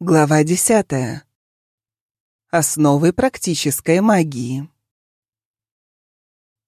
Глава 10. Основы практической магии.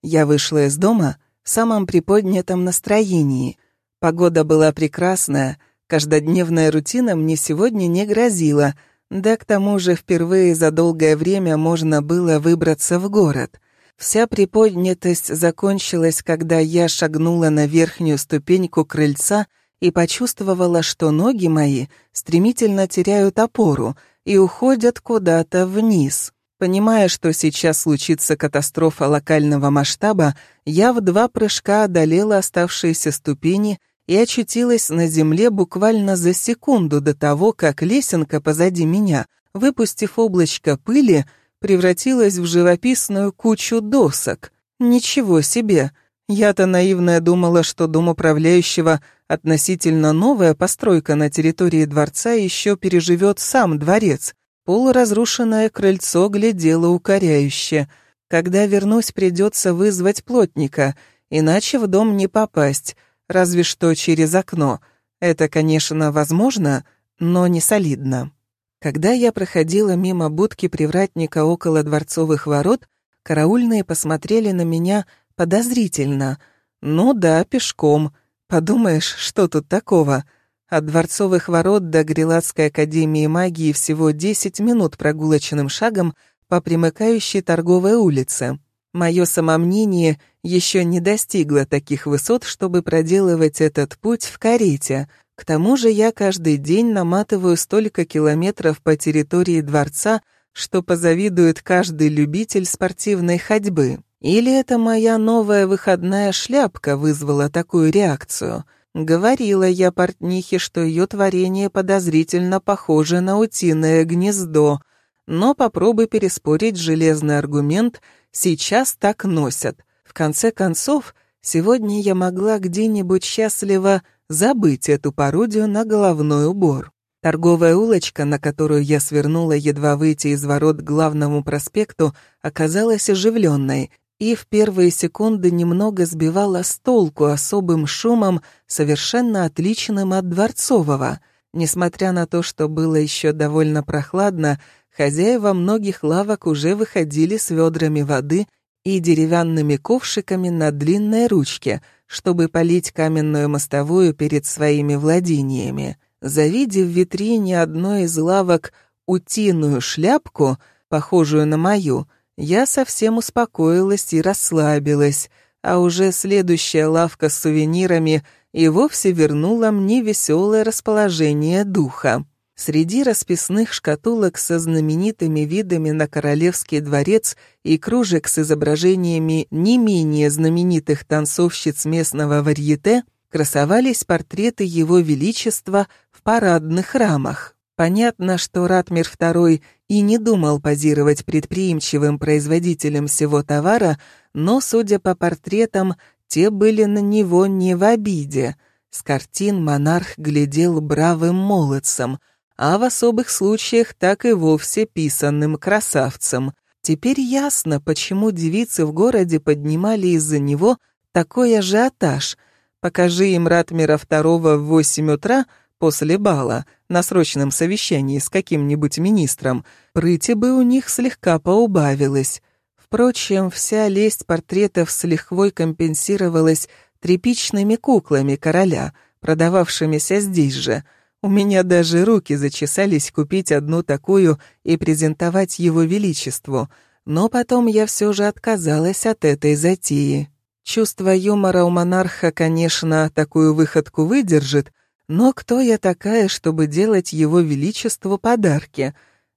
Я вышла из дома в самом приподнятом настроении. Погода была прекрасная, каждодневная рутина мне сегодня не грозила, да к тому же впервые за долгое время можно было выбраться в город. Вся приподнятость закончилась, когда я шагнула на верхнюю ступеньку крыльца — и почувствовала, что ноги мои стремительно теряют опору и уходят куда-то вниз. Понимая, что сейчас случится катастрофа локального масштаба, я в два прыжка одолела оставшиеся ступени и очутилась на земле буквально за секунду до того, как лесенка позади меня, выпустив облачко пыли, превратилась в живописную кучу досок. Ничего себе! Я-то наивная думала, что дом управляющего относительно новая постройка на территории дворца еще переживет сам дворец. Полуразрушенное крыльцо глядело укоряюще. Когда вернусь, придется вызвать плотника, иначе в дом не попасть, разве что через окно. Это, конечно, возможно, но не солидно. Когда я проходила мимо будки привратника около дворцовых ворот, караульные посмотрели на меня подозрительно. Ну да, пешком. Подумаешь, что тут такого? От дворцовых ворот до Грилатской академии магии всего 10 минут прогулочным шагом по примыкающей торговой улице. Мое самомнение еще не достигло таких высот, чтобы проделывать этот путь в карете. К тому же я каждый день наматываю столько километров по территории дворца, что позавидует каждый любитель спортивной ходьбы. Или это моя новая выходная шляпка вызвала такую реакцию? Говорила я портнихе, что ее творение подозрительно похоже на утиное гнездо, но попробуй переспорить железный аргумент, сейчас так носят. В конце концов, сегодня я могла где-нибудь счастливо забыть эту пародию на головной убор. Торговая улочка, на которую я свернула, едва выйти из ворот к главному проспекту, оказалась оживленной, и в первые секунды немного сбивала с толку особым шумом, совершенно отличным от дворцового. Несмотря на то, что было еще довольно прохладно, хозяева многих лавок уже выходили с ведрами воды и деревянными ковшиками на длинной ручке, чтобы полить каменную мостовую перед своими владениями. Завидев в витрине одной из лавок утиную шляпку, похожую на мою, я совсем успокоилась и расслабилась, а уже следующая лавка с сувенирами и вовсе вернула мне веселое расположение духа. Среди расписных шкатулок со знаменитыми видами на королевский дворец и кружек с изображениями не менее знаменитых танцовщиц местного варьете красовались портреты Его Величества в парадных рамах. Понятно, что Ратмир II и не думал позировать предприимчивым производителем всего товара, но, судя по портретам, те были на него не в обиде. С картин монарх глядел бравым молодцем, а в особых случаях так и вовсе писанным красавцем. Теперь ясно, почему девицы в городе поднимали из-за него такой ажиотаж. Покажи им Ратмира II в восемь утра — после бала, на срочном совещании с каким-нибудь министром, прыти бы у них слегка поубавилось. Впрочем, вся лесть портретов с лихвой компенсировалась тряпичными куклами короля, продававшимися здесь же. У меня даже руки зачесались купить одну такую и презентовать его величеству, но потом я все же отказалась от этой затеи. Чувство юмора у монарха, конечно, такую выходку выдержит, но кто я такая, чтобы делать его величеству подарки?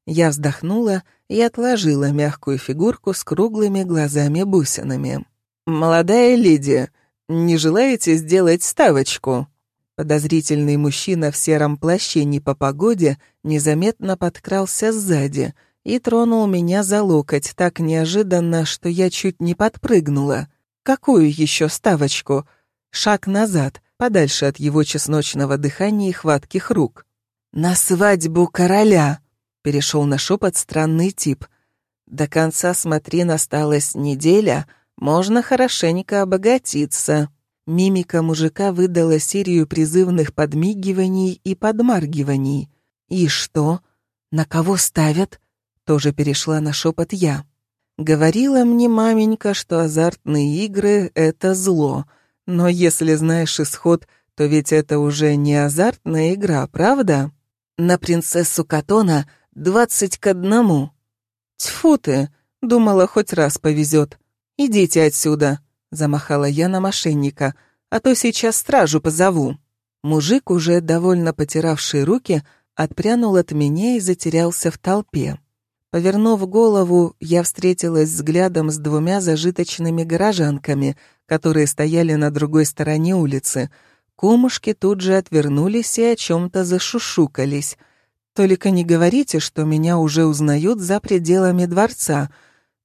Я вздохнула и отложила мягкую фигурку с круглыми глазами-бусинами. «Молодая леди, не желаете сделать ставочку?» Подозрительный мужчина в сером плаще не по погоде незаметно подкрался сзади и тронул меня за локоть так неожиданно, что я чуть не подпрыгнула. «Какую еще ставочку?» Шаг назад — подальше от его чесночного дыхания и хватких рук. «На свадьбу короля!» — перешел на шепот странный тип. «До конца смотрин осталась неделя, можно хорошенько обогатиться». Мимика мужика выдала серию призывных подмигиваний и подмаргиваний. «И что? На кого ставят?» Тоже перешла на шепот я. Говорила мне маменька, что азартные игры — это зло. Но если знаешь исход, то ведь это уже не азартная игра, правда? На принцессу Катона двадцать к одному. Тьфу ты, думала, хоть раз повезет. Идите отсюда, замахала я на мошенника, а то сейчас стражу позову. Мужик, уже довольно потиравший руки, отпрянул от меня и затерялся в толпе. Повернув голову, я встретилась взглядом с двумя зажиточными горожанками, которые стояли на другой стороне улицы. Кумушки тут же отвернулись и о чем-то зашушукались. «Только не говорите, что меня уже узнают за пределами дворца.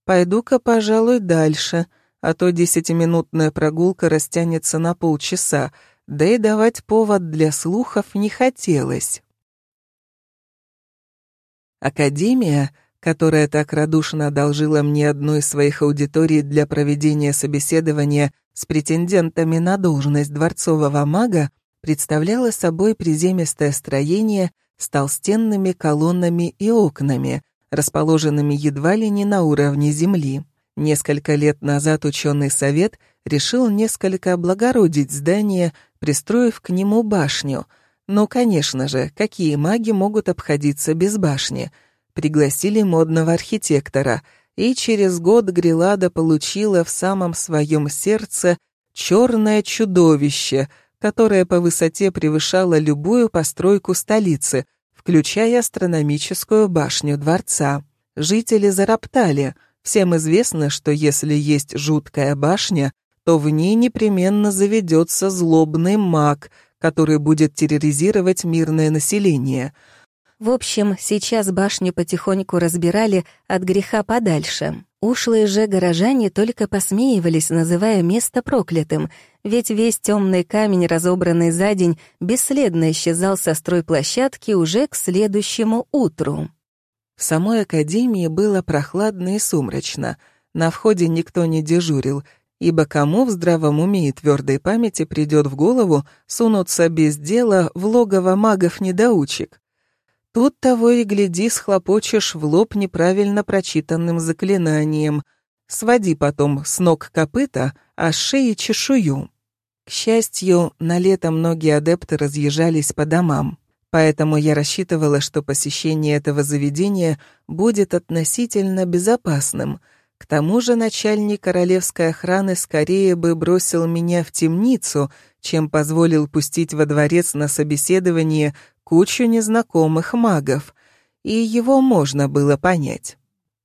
Пойду-ка, пожалуй, дальше, а то десятиминутная прогулка растянется на полчаса, да и давать повод для слухов не хотелось». Академия — которая так радушно одолжила мне одну из своих аудиторий для проведения собеседования с претендентами на должность дворцового мага, представляла собой приземистое строение с толстенными колоннами и окнами, расположенными едва ли не на уровне земли. Несколько лет назад ученый совет решил несколько облагородить здание, пристроив к нему башню. Но, конечно же, какие маги могут обходиться без башни — пригласили модного архитектора, и через год Грилада получила в самом своем сердце черное чудовище, которое по высоте превышало любую постройку столицы, включая астрономическую башню дворца. Жители зароптали. Всем известно, что если есть жуткая башня, то в ней непременно заведется злобный маг, который будет терроризировать мирное население — в общем, сейчас башню потихоньку разбирали от греха подальше. Ушлые же горожане только посмеивались, называя место проклятым, ведь весь темный камень, разобранный за день, бесследно исчезал со стройплощадки уже к следующему утру. В самой академии было прохладно и сумрачно. На входе никто не дежурил, ибо кому в здравом уме и твердой памяти придет в голову сунуться без дела в логово магов-недоучек? Тут того и гляди, схлопочешь в лоб неправильно прочитанным заклинанием. Своди потом с ног копыта, а с шеи чешую. К счастью, на лето многие адепты разъезжались по домам, поэтому я рассчитывала, что посещение этого заведения будет относительно безопасным. К тому же начальник королевской охраны скорее бы бросил меня в темницу, чем позволил пустить во дворец на собеседование кучу незнакомых магов, и его можно было понять.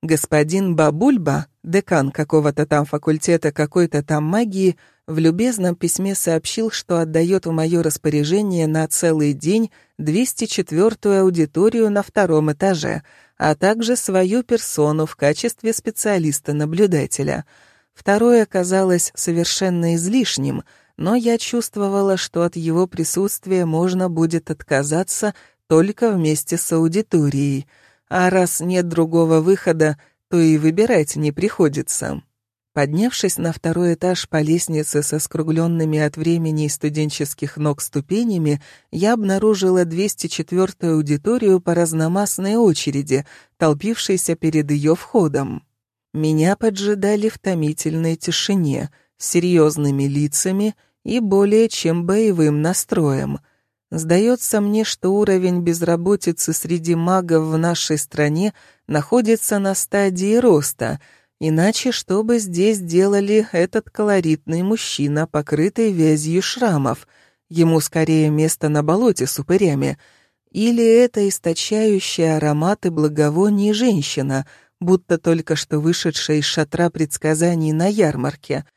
Господин Бабульба, декан какого-то там факультета какой-то там магии, в любезном письме сообщил, что отдает в мое распоряжение на целый день 204-ю аудиторию на втором этаже, а также свою персону в качестве специалиста-наблюдателя. Второе оказалось совершенно излишним — но я чувствовала, что от его присутствия можно будет отказаться только вместе с аудиторией, а раз нет другого выхода, то и выбирать не приходится. Поднявшись на второй этаж по лестнице со скругленными от времени студенческих ног ступенями, я обнаружила 204-ю аудиторию по разномастной очереди, толпившейся перед ее входом. Меня поджидали в томительной тишине, с серьезными лицами — и более чем боевым настроем. Сдается мне, что уровень безработицы среди магов в нашей стране находится на стадии роста, иначе что бы здесь делали этот колоритный мужчина, покрытый вязью шрамов? Ему скорее место на болоте с упырями. Или это источающая ароматы благовоний женщина, будто только что вышедшая из шатра предсказаний на ярмарке —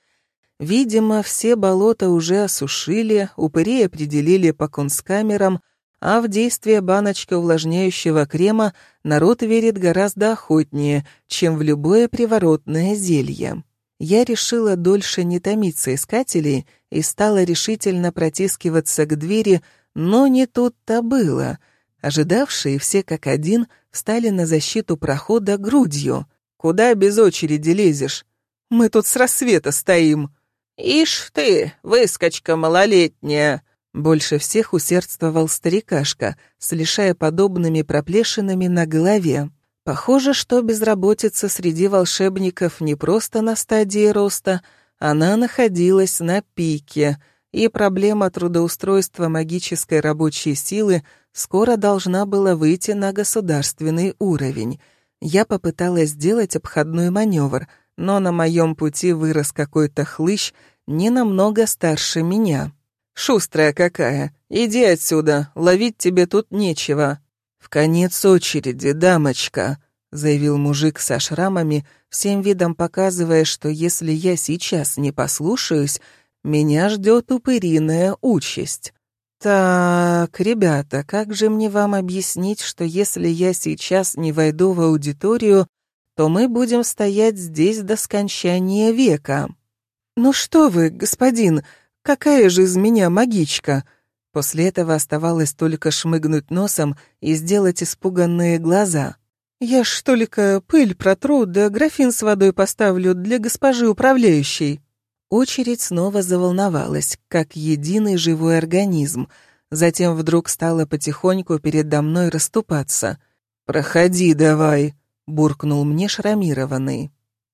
Видимо, все болота уже осушили, упыри определили по кунсткамерам, а в действие баночка увлажняющего крема народ верит гораздо охотнее, чем в любое приворотное зелье. Я решила дольше не томиться искателей и стала решительно протискиваться к двери, но не тут-то было. Ожидавшие все как один встали на защиту прохода грудью. «Куда без очереди лезешь? Мы тут с рассвета стоим!» «Ишь ты, выскочка малолетняя!» Больше всех усердствовал старикашка, слишая подобными проплешинами на голове. Похоже, что безработица среди волшебников не просто на стадии роста, она находилась на пике, и проблема трудоустройства магической рабочей силы скоро должна была выйти на государственный уровень. Я попыталась сделать обходной маневр, но на моем пути вырос какой-то хлыщ, не намного старше меня. «Шустрая какая! Иди отсюда, ловить тебе тут нечего!» «В конец очереди, дамочка!» — заявил мужик со шрамами, всем видом показывая, что если я сейчас не послушаюсь, меня ждет упыриная участь. «Так, ребята, как же мне вам объяснить, что если я сейчас не войду в аудиторию, то мы будем стоять здесь до скончания века?» «Ну что вы, господин, Какая же из меня магичка? После этого оставалось только шмыгнуть носом и сделать испуганные глаза. Я ж только пыль протру, да графин с водой поставлю для госпожи управляющей. Очередь снова заволновалась, как единый живой организм. Затем вдруг стала потихоньку передо мной расступаться. «Проходи давай», — буркнул мне шрамированный.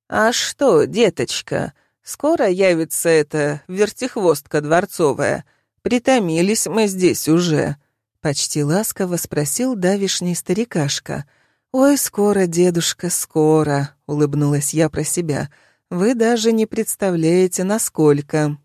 «А что, деточка?» Скоро явится эта вертихвостка дворцовая. Притомились мы здесь уже». Почти ласково спросил давишний старикашка. «Ой, скоро, дедушка, скоро», — улыбнулась я про себя. «Вы даже не представляете, насколько».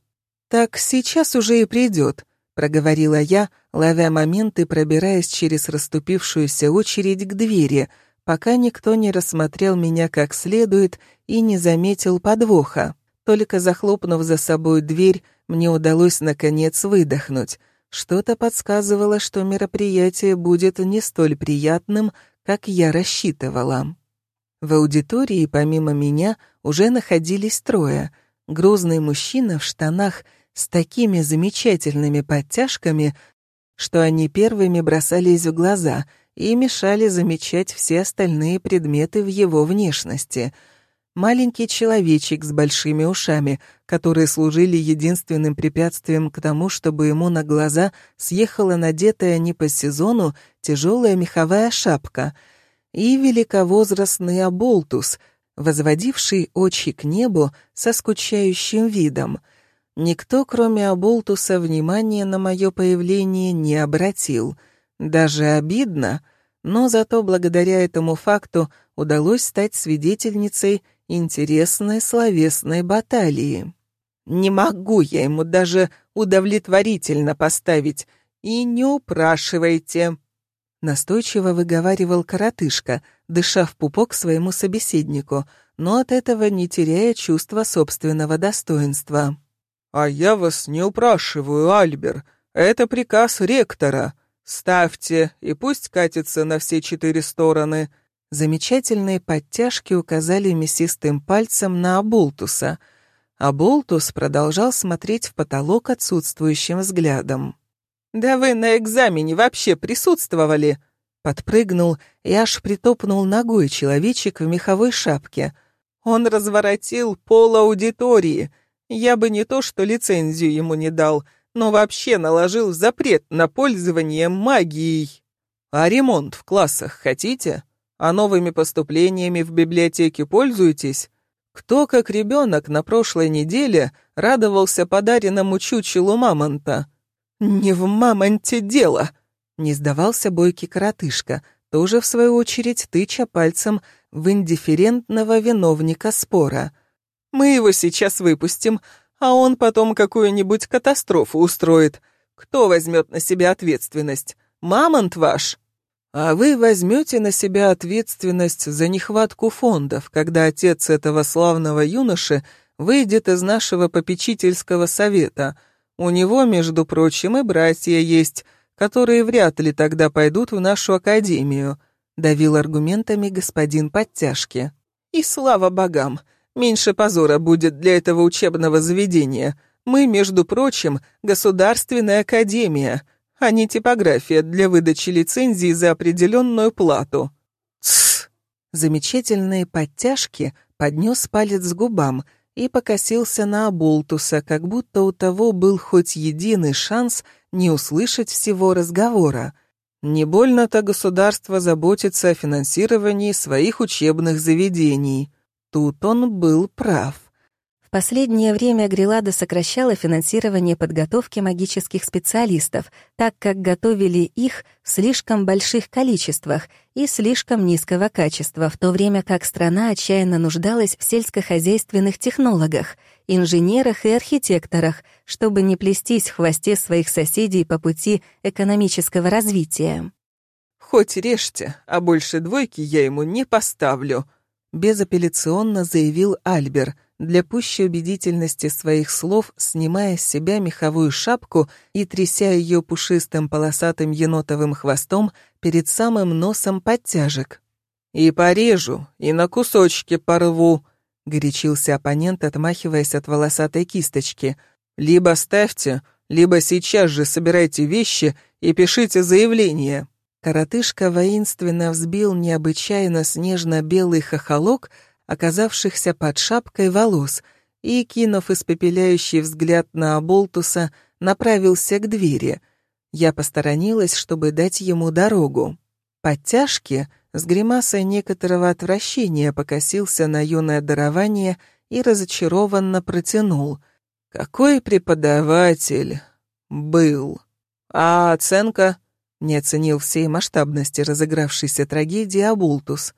«Так сейчас уже и придет», — проговорила я, ловя момент и пробираясь через расступившуюся очередь к двери, пока никто не рассмотрел меня как следует и не заметил подвоха. Только захлопнув за собой дверь, мне удалось наконец выдохнуть. Что-то подсказывало, что мероприятие будет не столь приятным, как я рассчитывала. В аудитории помимо меня уже находились трое. Грузный мужчина в штанах с такими замечательными подтяжками, что они первыми бросались в глаза и мешали замечать все остальные предметы в его внешности — маленький человечек с большими ушами, которые служили единственным препятствием к тому, чтобы ему на глаза съехала надетая не по сезону тяжелая меховая шапка, и великовозрастный оболтус, возводивший очи к небу со скучающим видом. Никто, кроме оболтуса, внимания на мое появление не обратил. Даже обидно, но зато благодаря этому факту удалось стать свидетельницей интересной словесной баталии. Не могу я ему даже удовлетворительно поставить, и не упрашивайте. Настойчиво выговаривал коротышка, дыша в пупок своему собеседнику, но от этого не теряя чувства собственного достоинства. «А я вас не упрашиваю, Альбер. Это приказ ректора. Ставьте, и пусть катится на все четыре стороны», Замечательные подтяжки указали мясистым пальцем на Абултуса, а Болтус продолжал смотреть в потолок отсутствующим взглядом. «Да вы на экзамене вообще присутствовали?» Подпрыгнул и аж притопнул ногой человечек в меховой шапке. «Он разворотил пол аудитории. Я бы не то что лицензию ему не дал, но вообще наложил запрет на пользование магией. А ремонт в классах хотите?» А новыми поступлениями в библиотеке пользуетесь? Кто, как ребенок, на прошлой неделе радовался подаренному чучелу мамонта? Не в мамонте дело! Не сдавался бойкий коротышка, тоже, в свою очередь, тыча пальцем в индифферентного виновника спора. Мы его сейчас выпустим, а он потом какую-нибудь катастрофу устроит. Кто возьмет на себя ответственность? Мамонт ваш? А вы возьмете на себя ответственность за нехватку фондов, когда отец этого славного юноши выйдет из нашего попечительского совета. У него, между прочим, и братья есть, которые вряд ли тогда пойдут в нашу академию», — давил аргументами господин Подтяжки. «И слава богам, меньше позора будет для этого учебного заведения. Мы, между прочим, государственная академия» а не типография для выдачи лицензии за определенную плату. Тсс! Замечательные подтяжки поднес палец к губам, и покосился на Абултуса, как будто у того был хоть единый шанс не услышать всего разговора. Не больно-то государство заботится о финансировании своих учебных заведений. Тут он был прав последнее время Грилада сокращала финансирование подготовки магических специалистов, так как готовили их в слишком больших количествах и слишком низкого качества, в то время как страна отчаянно нуждалась в сельскохозяйственных технологах, инженерах и архитекторах, чтобы не плестись в хвосте своих соседей по пути экономического развития. «Хоть режьте, а больше двойки я ему не поставлю», безапелляционно заявил Альбер, для пущей убедительности своих слов, снимая с себя меховую шапку и тряся ее пушистым полосатым енотовым хвостом перед самым носом подтяжек. «И порежу, и на кусочки порву», — горячился оппонент, отмахиваясь от волосатой кисточки. «Либо ставьте, либо сейчас же собирайте вещи и пишите заявление». Коротышка воинственно взбил необычайно снежно-белый хохолок, оказавшихся под шапкой волос, и, кинув испепеляющий взгляд на Аболтуса, направился к двери. Я посторонилась, чтобы дать ему дорогу. Подтяжки с гримасой некоторого отвращения покосился на юное дарование и разочарованно протянул. «Какой преподаватель был? А оценка?» Не оценил всей масштабности разыгравшейся трагедии Абултус.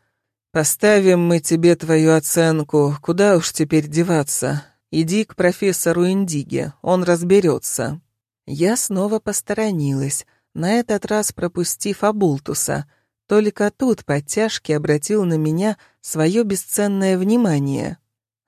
«Поставим мы тебе твою оценку, куда уж теперь деваться. Иди к профессору Индиге, он разберется». Я снова посторонилась, на этот раз пропустив Абултуса. Только тут подтяжки обратил на меня свое бесценное внимание.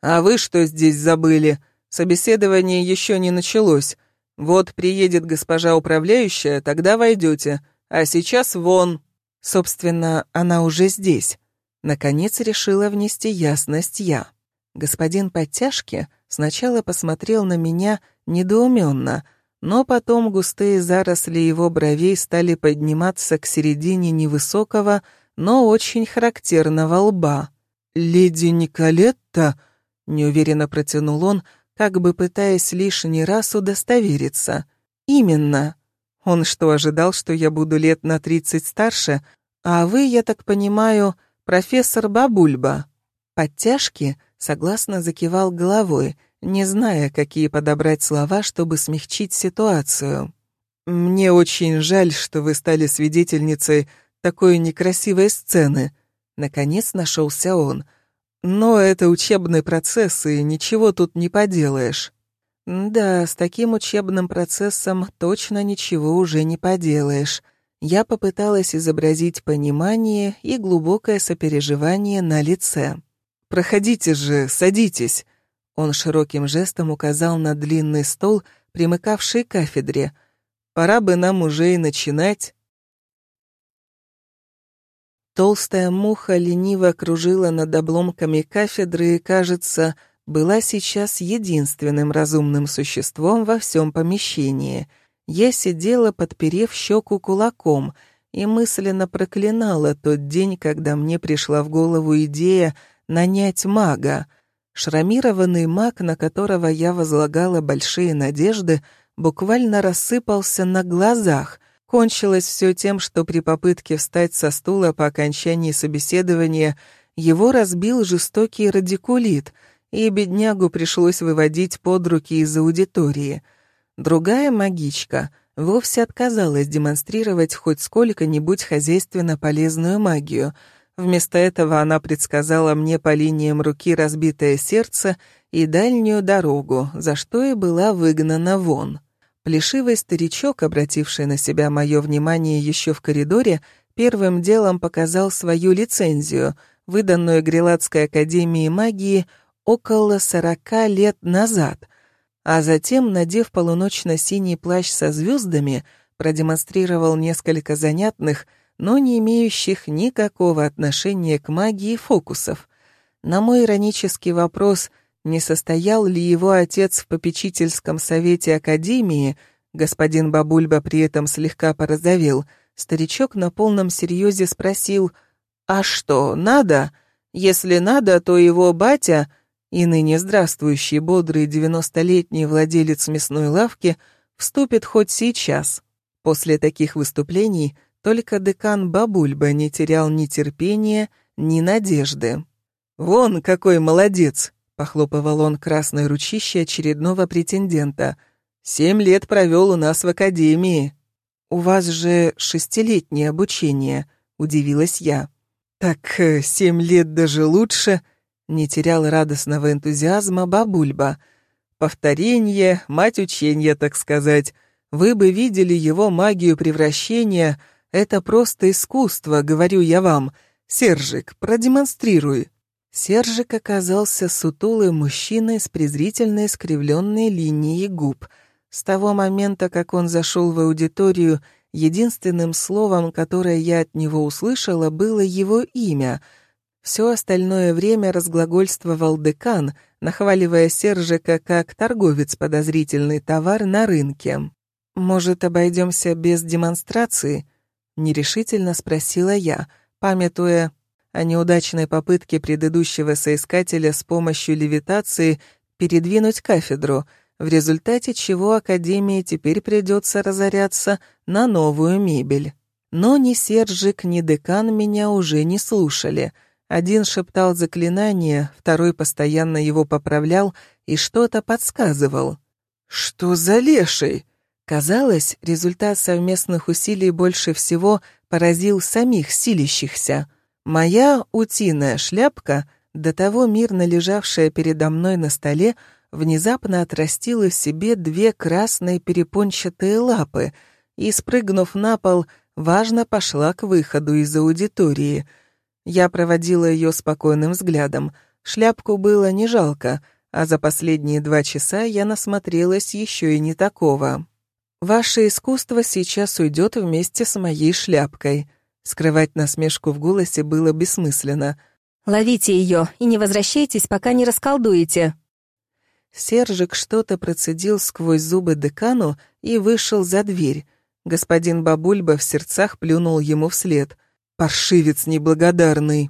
«А вы что здесь забыли? Собеседование еще не началось. Вот приедет госпожа управляющая, тогда войдете. А сейчас вон. Собственно, она уже здесь. Наконец решила внести ясность я. Господин Подтяжки сначала посмотрел на меня недоуменно, но потом густые заросли его бровей стали подниматься к середине невысокого, но очень характерного лба. «Леди Николетта?» — неуверенно протянул он, как бы пытаясь лишний раз удостовериться. «Именно. Он что, ожидал, что я буду лет на тридцать старше? А вы, я так понимаю, профессор Бабульба?» Подтяжки согласно закивал головой, не зная, какие подобрать слова, чтобы смягчить ситуацию. «Мне очень жаль, что вы стали свидетельницей такой некрасивой сцены», — наконец нашелся он — но это учебный процесс, и ничего тут не поделаешь. Да, с таким учебным процессом точно ничего уже не поделаешь. Я попыталась изобразить понимание и глубокое сопереживание на лице. «Проходите же, садитесь!» Он широким жестом указал на длинный стол, примыкавший к кафедре. «Пора бы нам уже и начинать». Толстая муха лениво кружила над обломками кафедры и, кажется, была сейчас единственным разумным существом во всем помещении. Я сидела, подперев щеку кулаком, и мысленно проклинала тот день, когда мне пришла в голову идея нанять мага. Шрамированный маг, на которого я возлагала большие надежды, буквально рассыпался на глазах — Кончилось все тем, что при попытке встать со стула по окончании собеседования его разбил жестокий радикулит, и беднягу пришлось выводить под руки из аудитории. Другая магичка вовсе отказалась демонстрировать хоть сколько-нибудь хозяйственно полезную магию. Вместо этого она предсказала мне по линиям руки разбитое сердце и дальнюю дорогу, за что и была выгнана вон. Плешивый старичок, обративший на себя мое внимание еще в коридоре, первым делом показал свою лицензию, выданную Грилатской академией магии около сорока лет назад, а затем, надев полуночно-синий плащ со звездами, продемонстрировал несколько занятных, но не имеющих никакого отношения к магии фокусов. На мой иронический вопрос — не состоял ли его отец в попечительском совете Академии, господин Бабульба при этом слегка порозовел, старичок на полном серьезе спросил, «А что, надо? Если надо, то его батя...» и ныне здравствующий бодрый девяностолетний владелец мясной лавки вступит хоть сейчас. После таких выступлений только декан Бабульба не терял ни терпения, ни надежды. «Вон какой молодец!» — похлопывал он красной ручище очередного претендента. «Семь лет провел у нас в академии». «У вас же шестилетнее обучение», — удивилась я. «Так э, семь лет даже лучше», — не терял радостного энтузиазма бабульба. «Повторение, мать учения, так сказать. Вы бы видели его магию превращения. Это просто искусство, говорю я вам. Сержик, продемонстрируй». Сержик оказался сутулым мужчиной с презрительно искривленной линией губ. С того момента, как он зашел в аудиторию, единственным словом, которое я от него услышала, было его имя. Все остальное время разглагольствовал декан, нахваливая Сержика как торговец подозрительный товар на рынке. «Может, обойдемся без демонстрации?» — нерешительно спросила я, памятуя о неудачной попытке предыдущего соискателя с помощью левитации передвинуть кафедру, в результате чего Академии теперь придется разоряться на новую мебель. Но ни Сержик, ни декан меня уже не слушали. Один шептал заклинание, второй постоянно его поправлял и что-то подсказывал. «Что за леший?» Казалось, результат совместных усилий больше всего поразил самих силищихся. Моя утиная шляпка, до того мирно лежавшая передо мной на столе, внезапно отрастила в себе две красные перепончатые лапы и, спрыгнув на пол, важно пошла к выходу из аудитории. Я проводила ее спокойным взглядом. Шляпку было не жалко, а за последние два часа я насмотрелась еще и не такого. Ваше искусство сейчас уйдет вместе с моей шляпкой. Скрывать насмешку в голосе было бессмысленно. «Ловите ее и не возвращайтесь, пока не расколдуете». Сержик что-то процедил сквозь зубы декану и вышел за дверь. Господин Бабульба в сердцах плюнул ему вслед. «Паршивец неблагодарный!»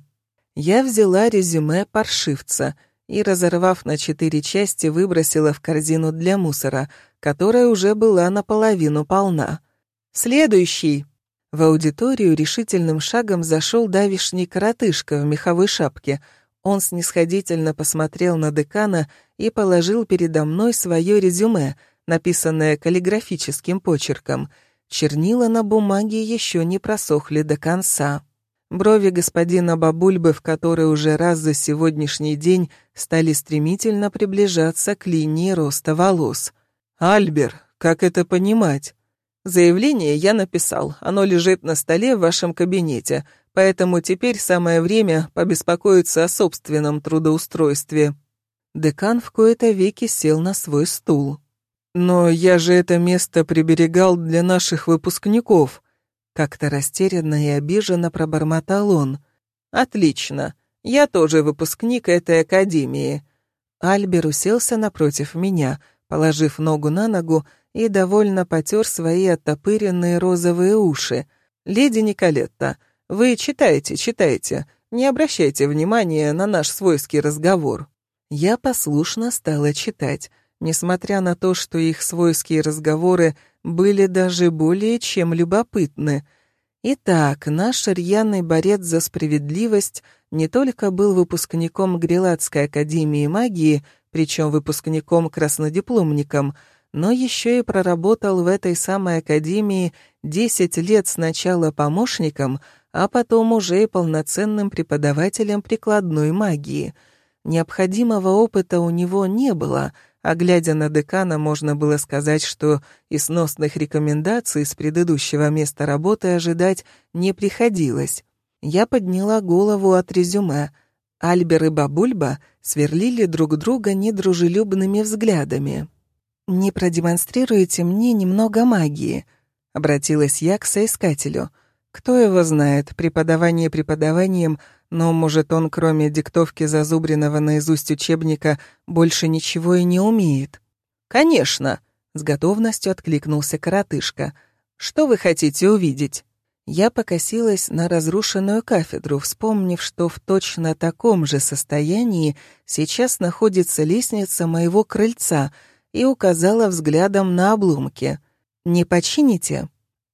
Я взяла резюме паршивца — и, разорвав на четыре части, выбросила в корзину для мусора, которая уже была наполовину полна. «Следующий!» В аудиторию решительным шагом зашел давишний коротышка в меховой шапке. Он снисходительно посмотрел на декана и положил передо мной свое резюме, написанное каллиграфическим почерком. Чернила на бумаге еще не просохли до конца. Брови господина Бабульбы, в которой уже раз за сегодняшний день стали стремительно приближаться к линии роста волос. «Альбер, как это понимать?» «Заявление я написал, оно лежит на столе в вашем кабинете, поэтому теперь самое время побеспокоиться о собственном трудоустройстве». Декан в кои-то веки сел на свой стул. «Но я же это место приберегал для наших выпускников», как-то растерянно и обиженно пробормотал он. «Отлично. Я тоже выпускник этой академии». Альбер уселся напротив меня, положив ногу на ногу и довольно потер свои оттопыренные розовые уши. «Леди Николетта, вы читайте, читайте. Не обращайте внимания на наш свойский разговор». Я послушно стала читать, несмотря на то, что их свойские разговоры были даже более чем любопытны. Итак, наш рьяный борец за справедливость не только был выпускником Грилатской академии магии, причем выпускником-краснодипломником, но еще и проработал в этой самой академии 10 лет сначала помощником, а потом уже и полноценным преподавателем прикладной магии. Необходимого опыта у него не было — а глядя на декана, можно было сказать, что и сносных рекомендаций с предыдущего места работы ожидать не приходилось. Я подняла голову от резюме. Альбер и Бабульба сверлили друг друга недружелюбными взглядами. «Не продемонстрируете мне немного магии?» — обратилась я к соискателю. «Кто его знает, преподавание преподаванием — но, может, он, кроме диктовки зазубренного наизусть учебника, больше ничего и не умеет? «Конечно!» — с готовностью откликнулся коротышка. «Что вы хотите увидеть?» Я покосилась на разрушенную кафедру, вспомнив, что в точно таком же состоянии сейчас находится лестница моего крыльца, и указала взглядом на обломки. «Не почините?»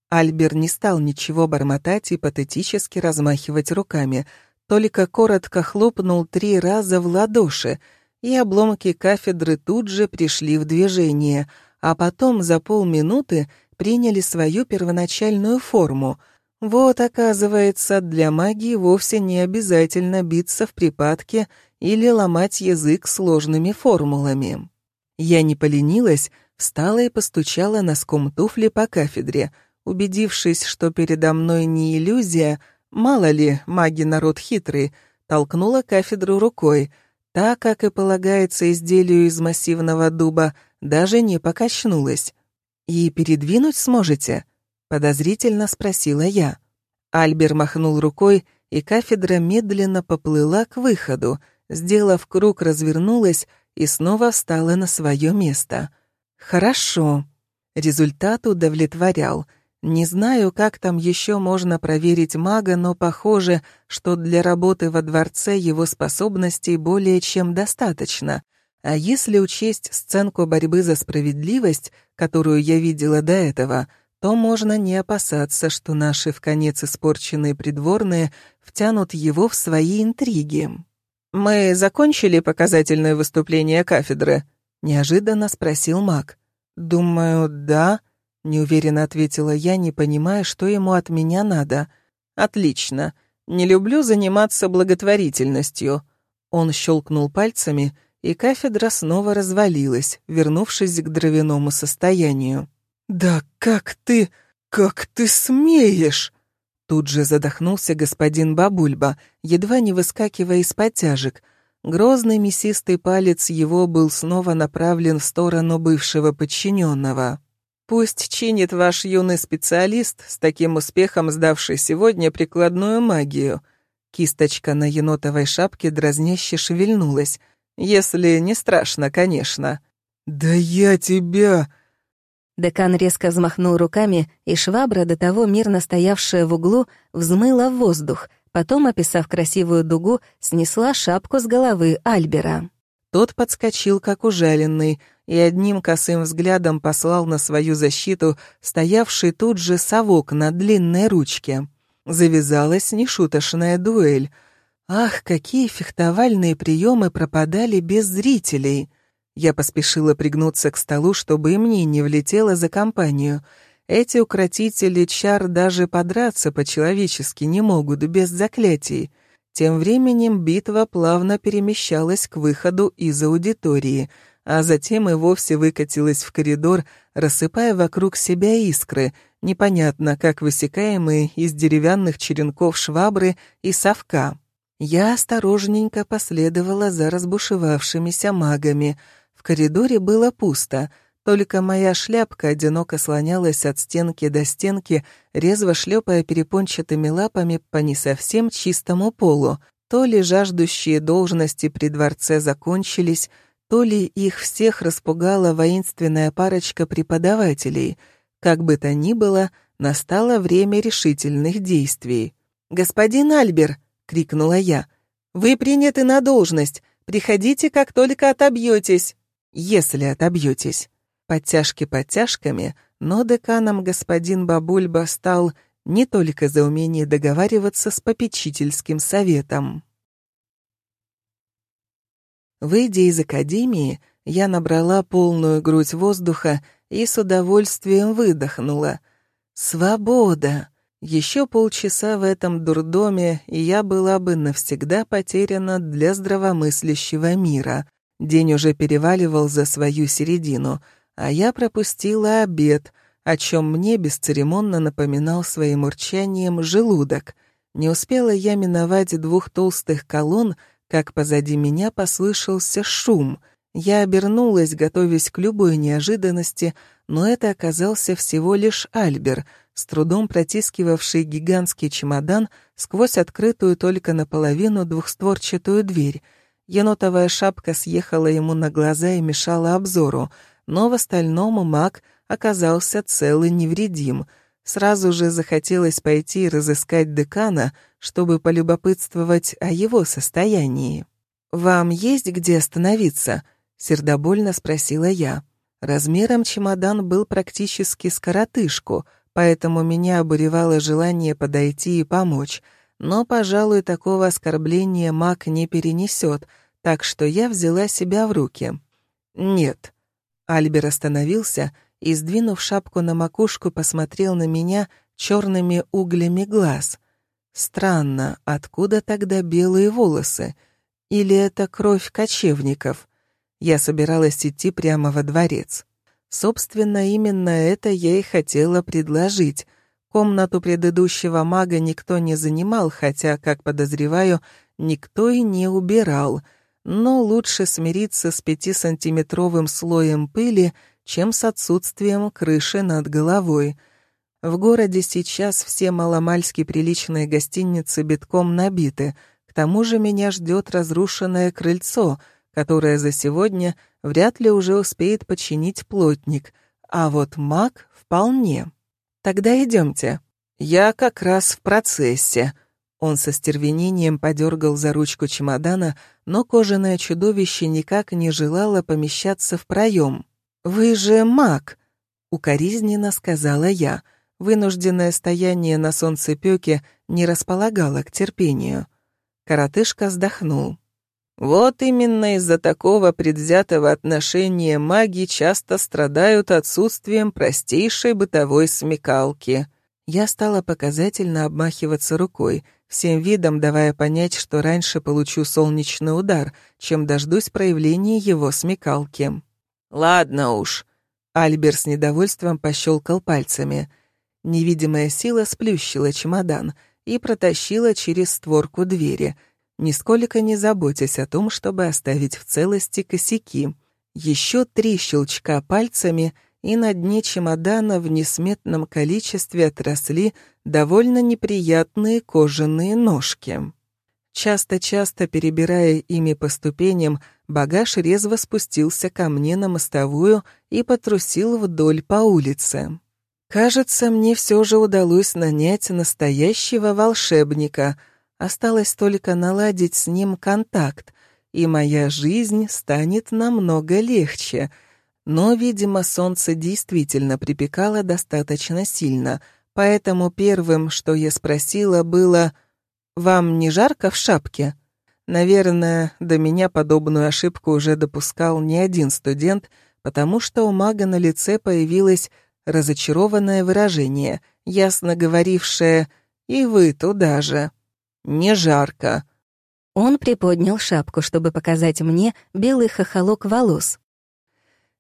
Альбер не стал ничего бормотать и патетически размахивать руками, только коротко хлопнул три раза в ладоши, и обломки кафедры тут же пришли в движение, а потом за полминуты приняли свою первоначальную форму. Вот, оказывается, для магии вовсе не обязательно биться в припадке или ломать язык сложными формулами. Я не поленилась, встала и постучала носком туфли по кафедре — Убедившись, что передо мной не иллюзия, мало ли, маги народ хитрый, толкнула кафедру рукой, так, как и полагается изделию из массивного дуба, даже не покачнулась. «И передвинуть сможете?» — подозрительно спросила я. Альбер махнул рукой, и кафедра медленно поплыла к выходу, сделав круг, развернулась и снова встала на свое место. «Хорошо». Результат удовлетворял — не знаю, как там еще можно проверить мага, но похоже, что для работы во дворце его способностей более чем достаточно. А если учесть сценку борьбы за справедливость, которую я видела до этого, то можно не опасаться, что наши в конец испорченные придворные втянут его в свои интриги. «Мы закончили показательное выступление кафедры?» — неожиданно спросил маг. «Думаю, да», неуверенно ответила я, не понимая, что ему от меня надо. Отлично. Не люблю заниматься благотворительностью. Он щелкнул пальцами, и кафедра снова развалилась, вернувшись к дровяному состоянию. «Да как ты... как ты смеешь?» Тут же задохнулся господин Бабульба, едва не выскакивая из подтяжек. Грозный мясистый палец его был снова направлен в сторону бывшего подчиненного. Пусть чинит ваш юный специалист, с таким успехом сдавший сегодня прикладную магию. Кисточка на енотовой шапке дразняще шевельнулась. Если не страшно, конечно. «Да я тебя...» Декан резко взмахнул руками, и швабра, до того мирно стоявшая в углу, взмыла в воздух, потом, описав красивую дугу, снесла шапку с головы Альбера. Тот подскочил, как ужаленный, и одним косым взглядом послал на свою защиту стоявший тут же совок на длинной ручке. Завязалась нешуточная дуэль. Ах, какие фехтовальные приемы пропадали без зрителей! Я поспешила пригнуться к столу, чтобы и мне не влетело за компанию. Эти укротители чар даже подраться по-человечески не могут без заклятий. Тем временем битва плавно перемещалась к выходу из аудитории, а затем и вовсе выкатилась в коридор, рассыпая вокруг себя искры, непонятно как высекаемые из деревянных черенков швабры и совка. Я осторожненько последовала за разбушевавшимися магами. Коридоре было пусто — только моя шляпка одиноко слонялась от стенки до стенки, резво шлепая перепончатыми лапами по не совсем чистому полу. То ли жаждущие должности при дворце закончились, то ли их всех распугала воинственная парочка преподавателей. Как бы то ни было, настало время решительных действий. «Господин Альбер!» — крикнула я. «Вы приняты на должность. Приходите, как только отобьетесь». «Если отобьетесь». Подтяжки подтяжками, но деканом господин Бабульба стал не только за умение договариваться с попечительским советом. Выйдя из академии, я набрала полную грудь воздуха и с удовольствием выдохнула. Свобода! Еще полчаса в этом дурдоме, и я была бы навсегда потеряна для здравомыслящего мира. День уже переваливал за свою середину — а я пропустила обед, о чем мне бесцеремонно напоминал своим урчанием желудок. Не успела я миновать двух толстых колонн, как позади меня послышался шум. Я обернулась, готовясь к любой неожиданности, но это оказался всего лишь Альбер, с трудом протискивавший гигантский чемодан сквозь открытую только наполовину двухстворчатую дверь. Енотовая шапка съехала ему на глаза и мешала обзору — но в остальном маг оказался цел и невредим. Сразу же захотелось пойти разыскать декана, чтобы полюбопытствовать о его состоянии. «Вам есть где остановиться?» — сердобольно спросила я. Размером чемодан был практически с коротышку, поэтому меня обуревало желание подойти и помочь. Но, пожалуй, такого оскорбления маг не перенесет, так что я взяла себя в руки. «Нет». Альбер остановился и, сдвинув шапку на макушку, посмотрел на меня черными углями глаз. Странно, откуда тогда белые волосы? Или это кровь кочевников? Я собиралась идти прямо во дворец. Собственно, именно это я и хотела предложить. Комнату предыдущего мага никто не занимал, хотя, как подозреваю, никто и не убирал. Но лучше смириться с пятисантиметровым слоем пыли, чем с отсутствием крыши над головой. В городе сейчас все маломальски приличные гостиницы битком набиты — к тому же меня ждет разрушенное крыльцо, которое за сегодня вряд ли уже успеет починить плотник, а вот маг вполне. Тогда идемте. Я как раз в процессе. Он со стервенением подергал за ручку чемодана, но кожаное чудовище никак не желало помещаться в проем. «Вы же маг!» — укоризненно сказала я. Вынужденное стояние на солнцепёке не располагало к терпению. Коротышка вздохнул. Вот именно из-за такого предвзятого отношения маги часто страдают отсутствием простейшей бытовой смекалки. Я стала показательно обмахиваться рукой, всем видом давая понять, что раньше получу солнечный удар, чем дождусь проявления его смекалки. «Ладно уж», — Альбер с недовольством пощелкал пальцами. Невидимая сила сплющила чемодан — и протащила через створку двери, нисколько не заботясь о том, чтобы оставить в целости косяки. Еще три щелчка пальцами, и на дне чемодана в несметном количестве отросли довольно неприятные кожаные ножки. Часто-часто перебирая ими по ступеням, багаж резво спустился ко мне на мостовую и потрусил вдоль по улице. Кажется, мне все же удалось нанять настоящего волшебника. Осталось только наладить с ним контакт, и моя жизнь станет намного легче. Но, видимо, солнце действительно припекало достаточно сильно, поэтому первым, что я спросила, было «Вам не жарко в шапке?» Наверное, до меня подобную ошибку уже допускал не один студент, потому что у мага на лице появилась разочарованное выражение, ясно говорившее «И вы туда же». «Не жарко». Он приподнял шапку, чтобы показать мне белый хохолок волос.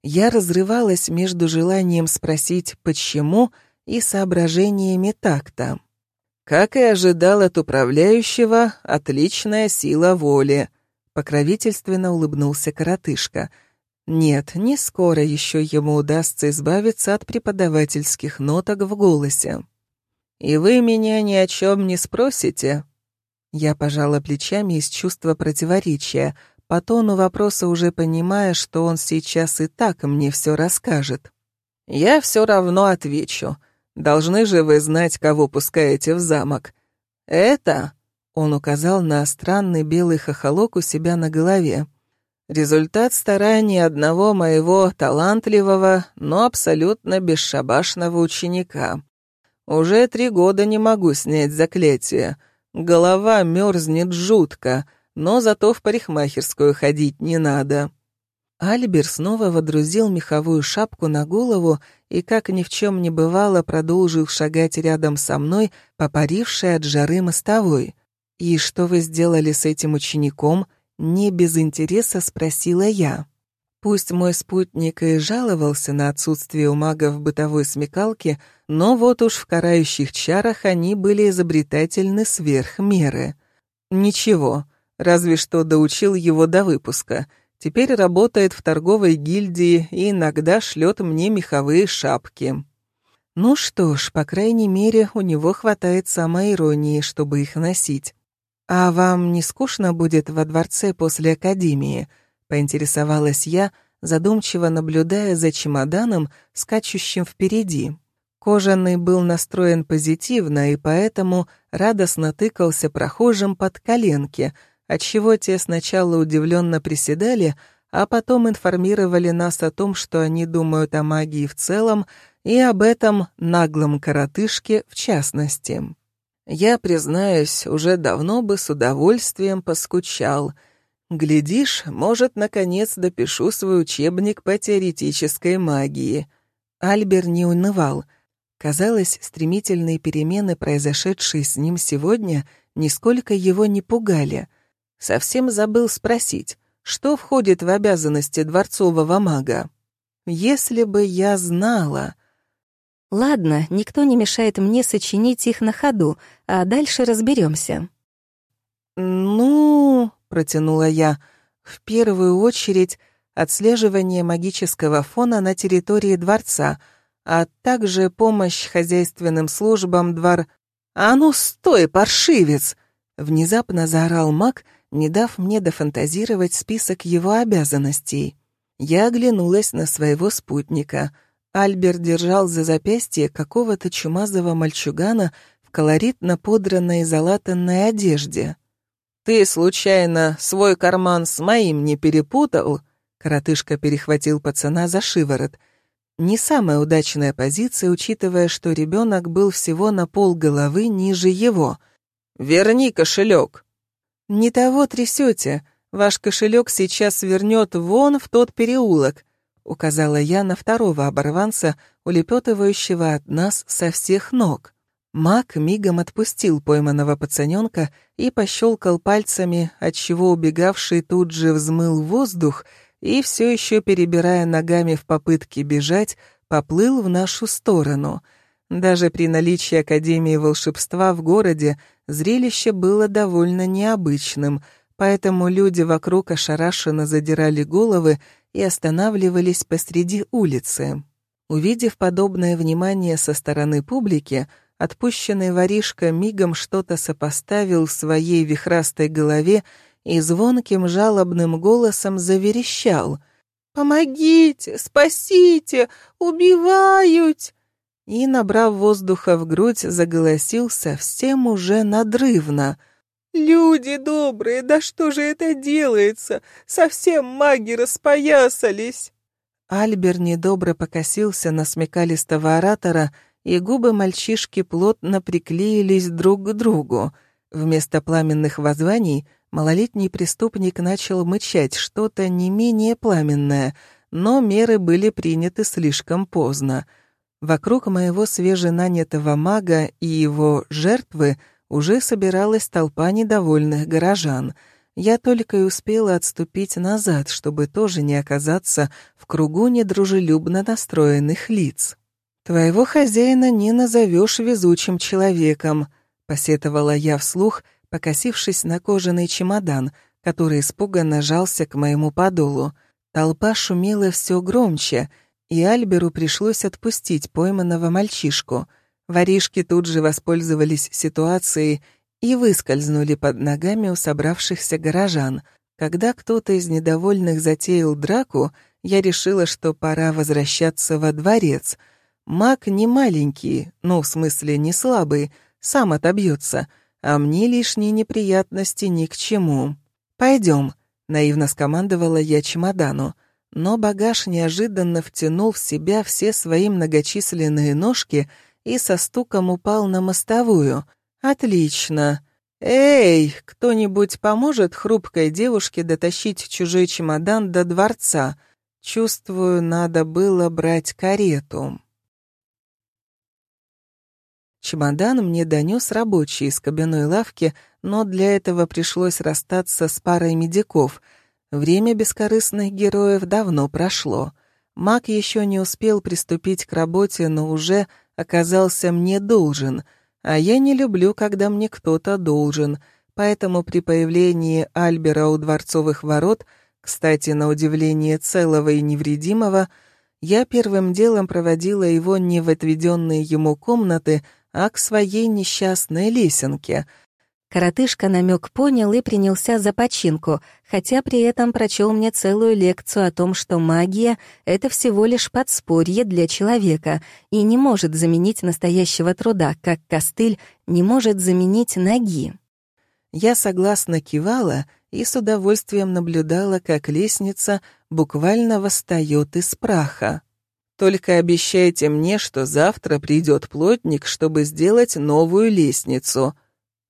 Я разрывалась между желанием спросить «почему» и соображениями такта. Как и ожидал от управляющего, отличная сила воли. Покровительственно улыбнулся коротышка — нет, не скоро еще ему удастся избавиться от преподавательских ноток в голосе. «И вы меня ни о чем не спросите?» Я пожала плечами из чувства противоречия, по тону вопроса уже понимая, что он сейчас и так мне все расскажет. «Я все равно отвечу. Должны же вы знать, кого пускаете в замок. Это...» — он указал на странный белый хохолок у себя на голове. Результат стараний одного моего талантливого, но абсолютно бесшабашного ученика. Уже три года не могу снять заклятие. Голова мерзнет жутко, но зато в парикмахерскую ходить не надо. Альбер снова водрузил меховую шапку на голову и, как ни в чем не бывало, продолжил шагать рядом со мной, попаривший от жары мостовой. «И что вы сделали с этим учеником?» Не без интереса спросила я. Пусть мой спутник и жаловался на отсутствие у магов бытовой смекалки, но вот уж в карающих чарах они были изобретательны сверх меры. Ничего, разве что доучил его до выпуска. Теперь работает в торговой гильдии и иногда шлет мне меховые шапки. Ну что ж, по крайней мере, у него хватает самоиронии, чтобы их носить. «А вам не скучно будет во дворце после академии?» — поинтересовалась я, задумчиво наблюдая за чемоданом, скачущим впереди. Кожаный был настроен позитивно и поэтому радостно тыкался прохожим под коленки, отчего те сначала удивленно приседали, а потом информировали нас о том, что они думают о магии в целом и об этом наглом коротышке в частности. Я, признаюсь, уже давно бы с удовольствием поскучал. Глядишь, может, наконец допишу свой учебник по теоретической магии. Альбер не унывал. Казалось, стремительные перемены, произошедшие с ним сегодня, нисколько его не пугали. Совсем забыл спросить, что входит в обязанности дворцового мага. «Если бы я знала...» Ладно, никто не мешает мне сочинить их на ходу, а дальше разберемся. «Ну...» — протянула я. «В первую очередь отслеживание магического фона на территории дворца, а также помощь хозяйственным службам двор...» «А ну стой, паршивец!» — внезапно заорал маг, не дав мне дофантазировать список его обязанностей. Я оглянулась на своего спутника — Альберт держал за запястье какого-то чумазого мальчугана в колоритно подранной и залатанной одежде. «Ты, случайно, свой карман с моим не перепутал?» Коротышка перехватил пацана за шиворот. Не самая удачная позиция, учитывая, что ребенок был всего на пол головы ниже его. «Верни кошелек!» «Не того трясете. Ваш кошелек сейчас вернет вон в тот переулок. — указала я на второго оборванца, улепетывающего от нас со всех ног. Мак мигом отпустил пойманного пацаненка и пощелкал пальцами, отчего убегавший тут же взмыл воздух и, все еще перебирая ногами в попытке бежать, поплыл в нашу сторону. Даже при наличии Академии волшебства в городе зрелище было довольно необычным, поэтому люди вокруг ошарашенно задирали головы и останавливались посреди улицы. Увидев подобное внимание со стороны публики, отпущенный воришка мигом что-то сопоставил в своей вихрастой голове и звонким жалобным голосом заверещал «Помогите! Спасите! Убивают!» И, набрав воздуха в грудь, заголосил совсем уже надрывно — «Люди добрые, да что же это делается? Совсем маги распоясались!» Альбер недобро покосился на смекалистого оратора, и губы мальчишки плотно приклеились друг к другу. Вместо пламенных воззваний малолетний преступник начал мычать что-то не менее пламенное, но меры были приняты слишком поздно. Вокруг моего свеженанятого мага и его жертвы — уже собиралась толпа недовольных горожан. Я только и успела отступить назад, чтобы тоже не оказаться в кругу недружелюбно настроенных лиц. «Твоего хозяина не назовешь везучим человеком», — посетовала я вслух, покосившись на кожаный чемодан, который испуганно жался к моему подолу. Толпа шумела все громче, и Альберу пришлось отпустить пойманного мальчишку — Воришки тут же воспользовались ситуацией и выскользнули под ногами у собравшихся горожан. Когда кто-то из недовольных затеял драку, я решила, что пора возвращаться во дворец. Маг не маленький, ну, в смысле, не слабый, сам отобьется, а мне лишние неприятности ни к чему. «Пойдем», — наивно скомандовала я чемодану, но багаж неожиданно втянул в себя все свои многочисленные ножки — и со стуком упал на мостовую. «Отлично! Эй, кто-нибудь поможет хрупкой девушке дотащить чужой чемодан до дворца? Чувствую, надо было брать карету». Чемодан мне донес рабочий из кабиной лавки, но для этого пришлось расстаться с парой медиков. Время бескорыстных героев давно прошло. Маг еще не успел приступить к работе, но уже оказался мне должен, а я не люблю, когда мне кто-то должен, поэтому при появлении Альбера у дворцовых ворот, кстати, на удивление целого и невредимого, я первым делом проводила его не в отведенные ему комнаты, а к своей несчастной лесенке. Коротышка намек понял и принялся за починку, хотя при этом прочел мне целую лекцию о том, что магия — это всего лишь подспорье для человека и не может заменить настоящего труда, как костыль не может заменить ноги. Я согласно кивала и с удовольствием наблюдала, как лестница буквально восстает из праха. «Только обещайте мне, что завтра придет плотник, чтобы сделать новую лестницу»,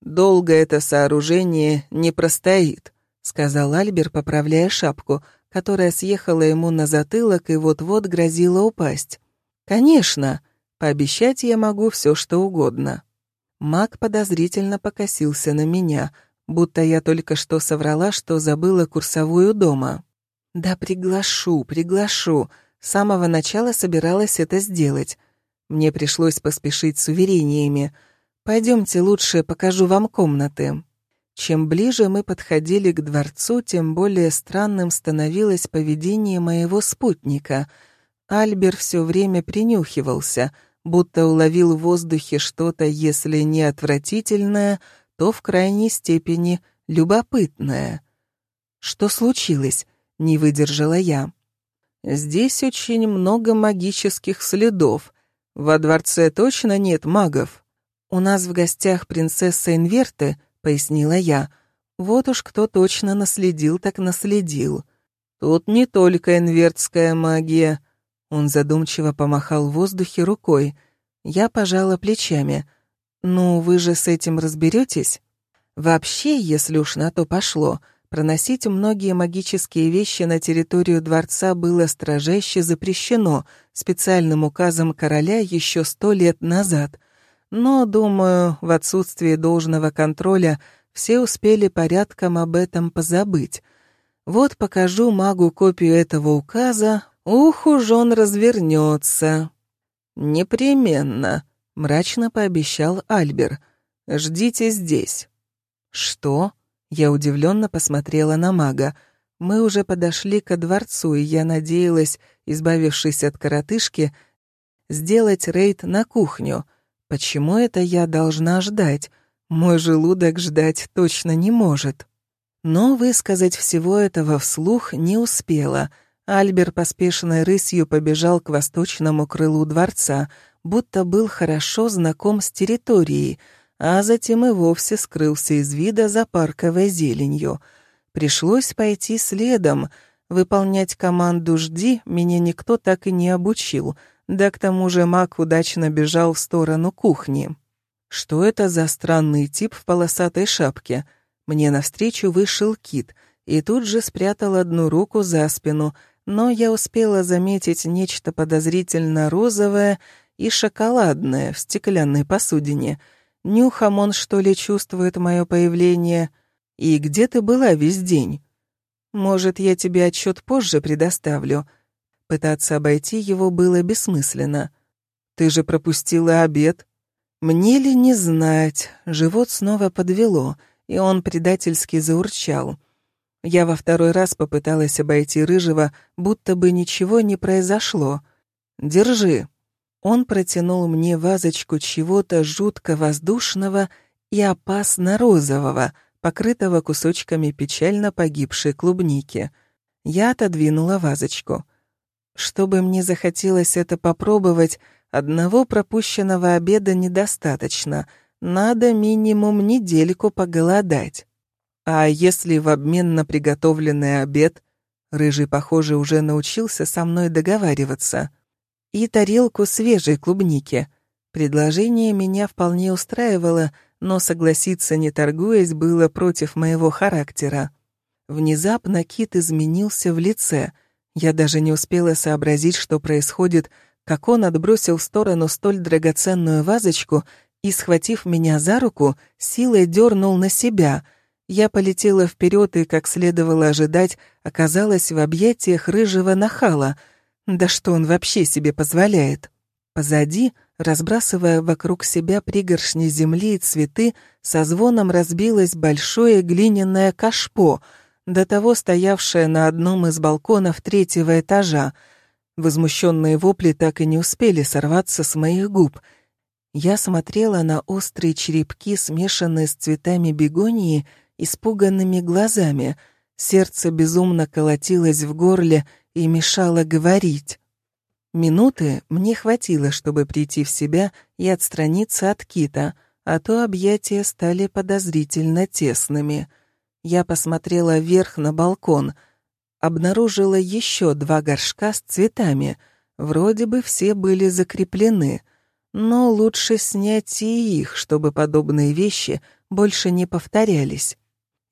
«Долго это сооружение не простоит», — сказал Альбер, поправляя шапку, которая съехала ему на затылок и вот-вот грозила упасть. «Конечно, пообещать я могу все, что угодно». Маг подозрительно покосился на меня, будто я только что соврала, что забыла курсовую дома. «Да приглашу, приглашу. С самого начала собиралась это сделать. Мне пришлось поспешить с уверениями — Пойдемте лучше покажу вам комнаты». Чем ближе мы подходили к дворцу, тем более странным становилось поведение моего спутника. Альбер все время принюхивался, будто уловил в воздухе что-то, если не отвратительное, то в крайней степени любопытное. «Что случилось?» — не выдержала я. «Здесь очень много магических следов. Во дворце точно нет магов?» «У нас в гостях принцесса Инверты», — пояснила я. «Вот уж кто точно наследил, так наследил. Тут не только инвертская магия». Он задумчиво помахал в воздухе рукой. Я пожала плечами. «Ну, вы же с этим разберетесь?» Вообще, если уж на то пошло, проносить многие магические вещи на территорию дворца было строжайше запрещено специальным указом короля еще сто лет назад. Но, думаю, в отсутствии должного контроля все успели порядком об этом позабыть. Вот покажу магу копию этого указа, ух уж он развернется. «Непременно», — мрачно пообещал Альбер. «Ждите здесь». «Что?» — я удивленно посмотрела на мага. Мы уже подошли ко дворцу, и я надеялась, избавившись от коротышки, сделать рейд на кухню — Почему это я должна ждать? Мой желудок ждать точно не может. Но высказать всего этого вслух не успела. Альбер поспешной рысью побежал к восточному крылу дворца, будто был хорошо знаком с территорией, а затем и вовсе скрылся из вида за парковой зеленью. Пришлось пойти следом. Выполнять команду «Жди» меня никто так и не обучил — да к тому же маг удачно бежал в сторону кухни. Что это за странный тип в полосатой шапке? Мне навстречу вышел кит и тут же спрятал одну руку за спину, но я успела заметить нечто подозрительно розовое и шоколадное в стеклянной посудине. Нюхом он, что ли, чувствует мое появление? И где ты была весь день? Может, я тебе отчет позже предоставлю?» Пытаться обойти его было бессмысленно. «Ты же пропустила обед». Мне ли не знать, живот снова подвело, и он предательски заурчал. Я во второй раз попыталась обойти Рыжего, будто бы ничего не произошло. «Держи». Он протянул мне вазочку чего-то жутко воздушного и опасно розового, покрытого кусочками печально погибшей клубники. Я отодвинула вазочку. Чтобы мне захотелось это попробовать, одного пропущенного обеда недостаточно. Надо минимум недельку поголодать. А если в обмен на приготовленный обед, Рыжий, похоже, уже научился со мной договариваться, и тарелку свежей клубники. Предложение меня вполне устраивало, но согласиться, не торгуясь, было против моего характера. Внезапно Кит изменился в лице — я даже не успела сообразить, что происходит, как он отбросил в сторону столь драгоценную вазочку и, схватив меня за руку, силой дернул на себя. Я полетела вперед и, как следовало ожидать, оказалась в объятиях рыжего нахала. Да что он вообще себе позволяет? Позади, разбрасывая вокруг себя пригоршни земли и цветы, со звоном разбилось большое глиняное кашпо — до того стоявшая на одном из балконов третьего этажа. Возмущенные вопли так и не успели сорваться с моих губ. Я смотрела на острые черепки, смешанные с цветами бегонии, испуганными глазами. Сердце безумно колотилось в горле и мешало говорить. Минуты мне хватило, чтобы прийти в себя и отстраниться от кита, а то объятия стали подозрительно тесными. Я посмотрела вверх на балкон, обнаружила еще два горшка с цветами. Вроде бы все были закреплены, но лучше снять и их, чтобы подобные вещи больше не повторялись.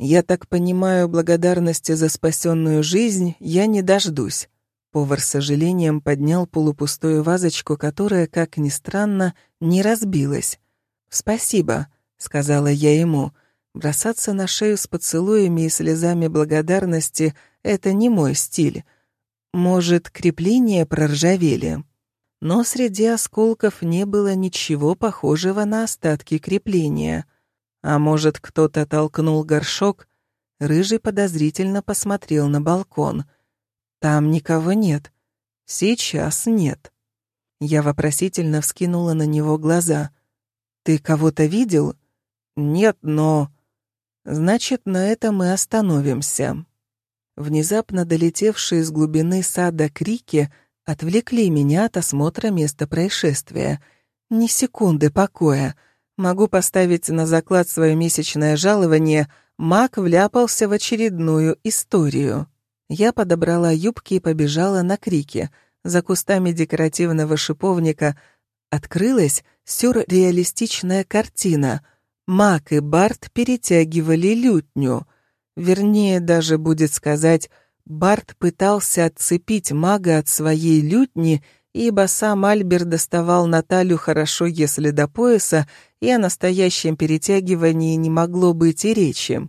Я так понимаю, благодарности за спасенную жизнь я не дождусь. Повар с сожалением поднял полупустую вазочку, которая, как ни странно, не разбилась. «Спасибо», — сказала я ему. «Бросаться на шею с поцелуями и слезами благодарности — это не мой стиль. Может, крепления проржавели?» Но среди осколков не было ничего похожего на остатки крепления. А может, кто-то толкнул горшок? Рыжий подозрительно посмотрел на балкон — там никого нет. Сейчас нет. Я вопросительно вскинула на него глаза. Ты кого-то видел? Нет, но... Значит, на этом мы остановимся. Внезапно долетевшие из глубины сада крики отвлекли меня от осмотра места происшествия. Ни секунды покоя. Могу поставить на заклад свое месячное жалование, маг вляпался в очередную историю. Я подобрала юбки и побежала на крики. За кустами декоративного шиповника открылась сюрреалистичная картина. Мак и Барт перетягивали лютню. Вернее, даже будет сказать, Барт пытался отцепить мага от своей лютни, ибо сам Альбер доставал Наталью хорошо, если до пояса, и о настоящем перетягивании не могло быть и речи.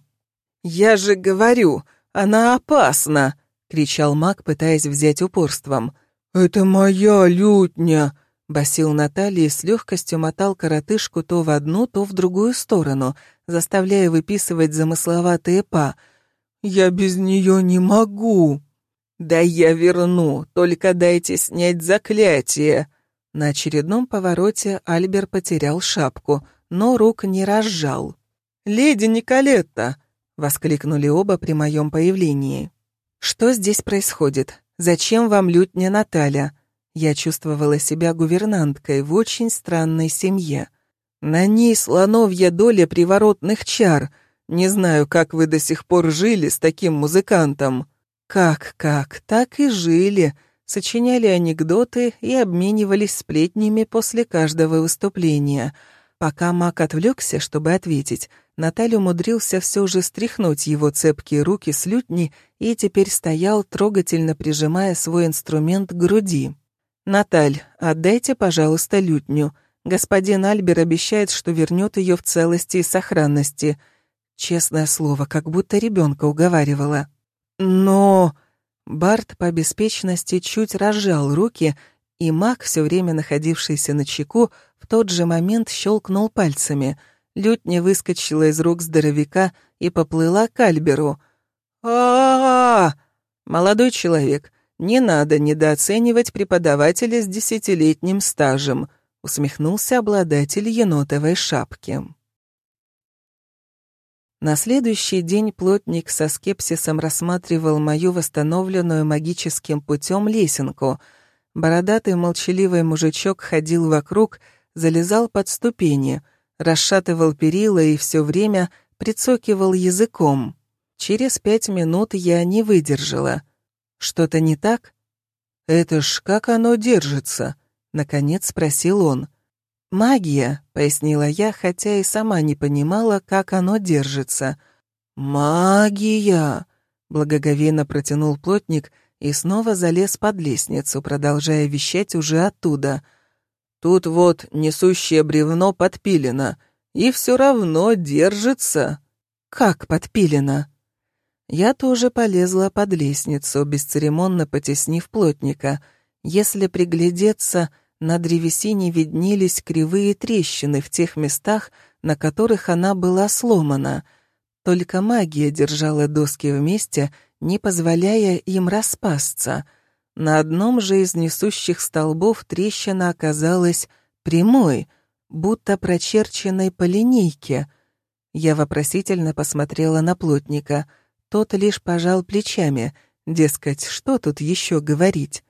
«Я же говорю, она опасна!» — кричал маг, пытаясь взять упорством. «Это моя лютня!» — басил Наталья и с легкостью мотал коротышку то в одну, то в другую сторону, заставляя выписывать замысловатые па. «Я без нее не могу!» «Да я верну, только дайте снять заклятие!» На очередном повороте Альбер потерял шапку, но рук не разжал. «Леди Николетта!» — воскликнули оба при моем появлении. «Что здесь происходит? Зачем вам лютня Наталья?» Я чувствовала себя гувернанткой в очень странной семье. На ней слоновья доля приворотных чар. Не знаю, как вы до сих пор жили с таким музыкантом. Как-как, так и жили. Сочиняли анекдоты и обменивались сплетнями после каждого выступления. Пока Мак отвлекся, чтобы ответить, Наталья умудрился все же стряхнуть его цепкие руки с лютни и теперь стоял, трогательно прижимая свой инструмент к груди. «Наталь, отдайте, пожалуйста, лютню. Господин Альбер обещает, что вернет ее в целости и сохранности. Честное слово, как будто ребенка уговаривала. Но...» Барт по беспечности чуть разжал руки, и маг, все время находившийся на чеку, в тот же момент щелкнул пальцами — Лютня выскочила из рук здоровяка и поплыла к Альберу. а, -а, Молодой человек, не надо недооценивать преподавателя с десятилетним стажем», усмехнулся обладатель енотовой шапки. На следующий день плотник со скепсисом рассматривал мою восстановленную магическим путем лесенку. Бородатый молчаливый мужичок ходил вокруг, залезал под ступени — расшатывал перила и все время прицокивал языком. Через пять минут я не выдержала. Что-то не так? Это ж как оно держится? Наконец спросил он. «Магия», — пояснила я, хотя и сама не понимала, как оно держится. «Магия!» — благоговейно протянул плотник и снова залез под лестницу, продолжая вещать уже оттуда — Тут вот несущее бревно подпилено, и все равно держится. Как подпилено? Я тоже полезла под лестницу, бесцеремонно потеснив плотника. Если приглядеться, на древесине виднелись кривые трещины в тех местах, на которых она была сломана. Только магия держала доски вместе, не позволяя им распасться — на одном же из несущих столбов трещина оказалась прямой, будто прочерченной по линейке. Я вопросительно посмотрела на плотника. Тот лишь пожал плечами, дескать, что тут еще говорить.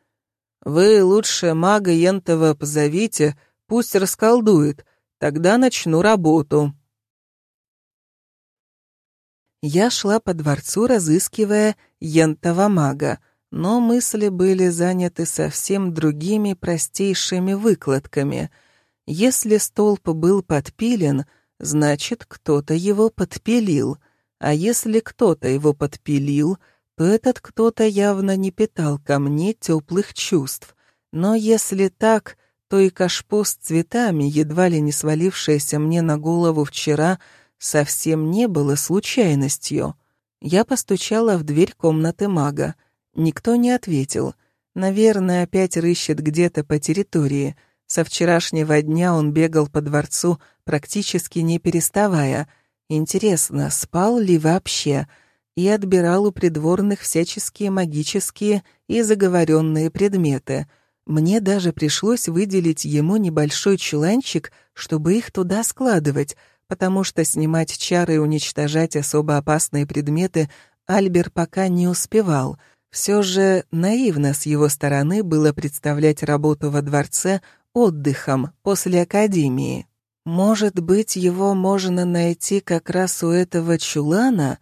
«Вы лучше мага Ентова позовите, пусть расколдует, тогда начну работу». Я шла по дворцу, разыскивая Ентова мага, но мысли были заняты совсем другими простейшими выкладками. Если столб был подпилен, значит, кто-то его подпилил, а если кто-то его подпилил, то этот кто-то явно не питал ко мне теплых чувств. Но если так, то и кашпо с цветами, едва ли не свалившееся мне на голову вчера, совсем не было случайностью. Я постучала в дверь комнаты мага. Никто не ответил. Наверное, опять рыщет где-то по территории. Со вчерашнего дня он бегал по дворцу, практически не переставая. Интересно, спал ли вообще? И отбирал у придворных всяческие магические и заговоренные предметы. Мне даже пришлось выделить ему небольшой чуланчик, чтобы их туда складывать, потому что снимать чары и уничтожать особо опасные предметы Альбер пока не успевал — все же наивно с его стороны было представлять работу во дворце отдыхом после академии. Может быть, его можно найти как раз у этого чулана?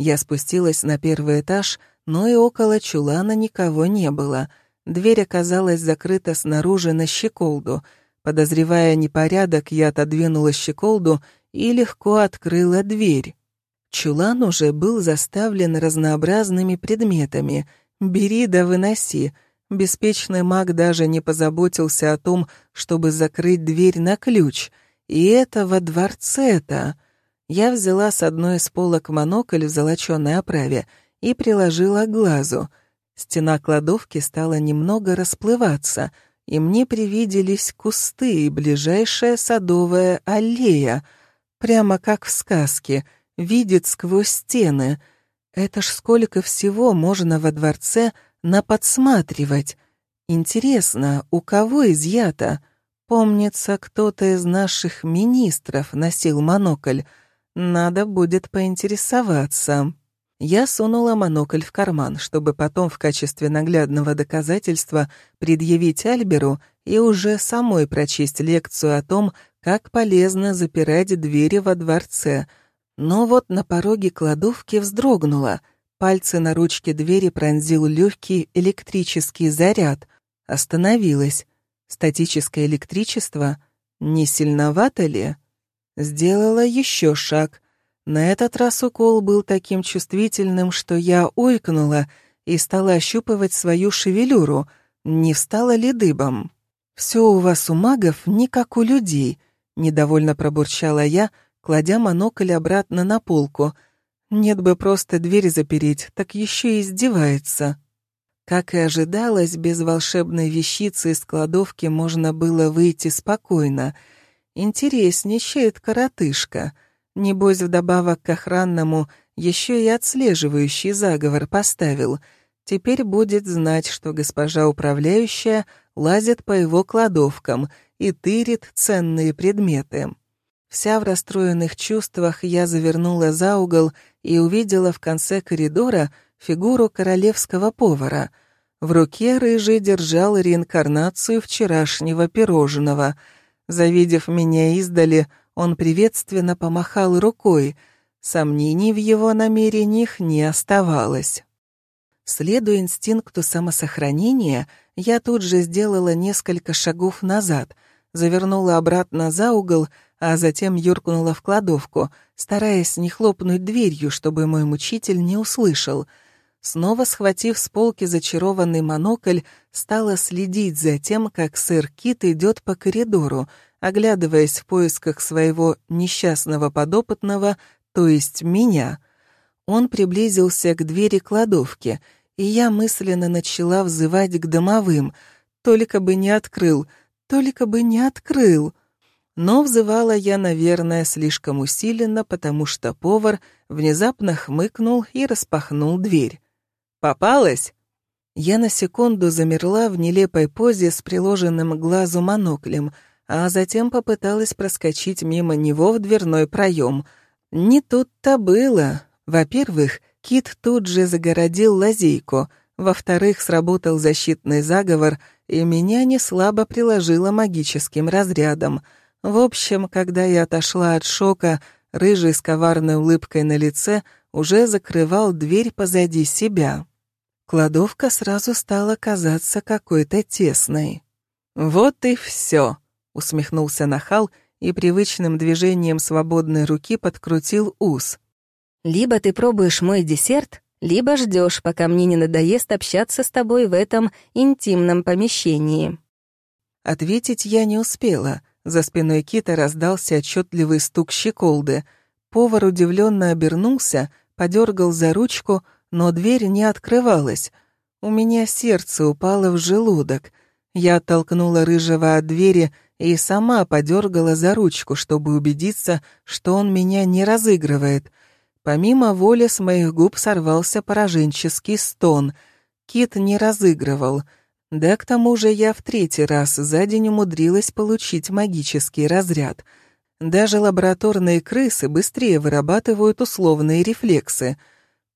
Я спустилась на первый этаж, но и около чулана никого не было. Дверь оказалась закрыта снаружи на щеколду. Подозревая непорядок, я отодвинула щеколду и легко открыла дверь. Чулан уже был заставлен разнообразными предметами. «Бери да выноси». Беспечный маг даже не позаботился о том, чтобы закрыть дверь на ключ. И это во дворце-то. Я взяла с одной из полок монокль в золоченой оправе и приложила к глазу. Стена кладовки стала немного расплываться, и мне привиделись кусты и ближайшая садовая аллея, прямо как в сказке — видит сквозь стены. Это ж сколько всего можно во дворце наподсматривать. Интересно, у кого изъято? Помнится, кто-то из наших министров носил монокль. Надо будет поинтересоваться. Я сунула монокль в карман, чтобы потом в качестве наглядного доказательства предъявить Альберу и уже самой прочесть лекцию о том, как полезно запирать двери во дворце — но вот на пороге кладовки вздрогнула. Пальцы на ручке двери пронзил легкий электрический заряд. Остановилась. Статическое электричество? Не сильновато ли? Сделала еще шаг. На этот раз укол был таким чувствительным, что я ойкнула и стала ощупывать свою шевелюру, не встала ли дыбом. «Все у вас у магов не как у людей», — недовольно пробурчала я, кладя монокль обратно на полку. Нет бы просто дверь запереть, так еще и издевается. Как и ожидалось, без волшебной вещицы из кладовки можно было выйти спокойно. Интересничает коротышка. Небось, вдобавок к охранному еще и отслеживающий заговор поставил. Теперь будет знать, что госпожа управляющая лазит по его кладовкам и тырит ценные предметы. Вся в расстроенных чувствах я завернула за угол и увидела в конце коридора фигуру королевского повара. В руке рыжий держал реинкарнацию вчерашнего пирожного. Завидев меня издали, он приветственно помахал рукой. Сомнений в его намерениях не оставалось. Следуя инстинкту самосохранения, я тут же сделала несколько шагов назад, завернула обратно за угол — а затем юркнула в кладовку, стараясь не хлопнуть дверью, чтобы мой мучитель не услышал. Снова схватив с полки зачарованный монокль, стала следить за тем, как сэр Кит идет по коридору, оглядываясь в поисках своего несчастного подопытного, то есть меня. Он приблизился к двери кладовки, и я мысленно начала взывать к домовым. Только бы не открыл, только бы не открыл. Но взывала я, наверное, слишком усиленно, потому что повар внезапно хмыкнул и распахнул дверь. «Попалась?» Я на секунду замерла в нелепой позе с приложенным к глазу моноклем, а затем попыталась проскочить мимо него в дверной проем. Не тут-то было. Во-первых, Кит тут же загородил лазейку, во-вторых, сработал защитный заговор, и меня не слабо приложило магическим разрядом. В общем, когда я отошла от шока, рыжий с коварной улыбкой на лице уже закрывал дверь позади себя. Кладовка сразу стала казаться какой-то тесной. «Вот и все», — усмехнулся нахал и привычным движением свободной руки подкрутил ус. «Либо ты пробуешь мой десерт, либо ждешь, пока мне не надоест общаться с тобой в этом интимном помещении». Ответить я не успела. За спиной Кита раздался отчетливый стук щеколды. Повар удивленно обернулся, подергал за ручку, но дверь не открывалась. У меня сердце упало в желудок. Я оттолкнула рыжего от двери и сама подергала за ручку, чтобы убедиться, что он меня не разыгрывает. Помимо воли с моих губ сорвался пораженческий стон. Кит не разыгрывал. Да к тому же я в третий раз за день умудрилась получить магический разряд. Даже лабораторные крысы быстрее вырабатывают условные рефлексы —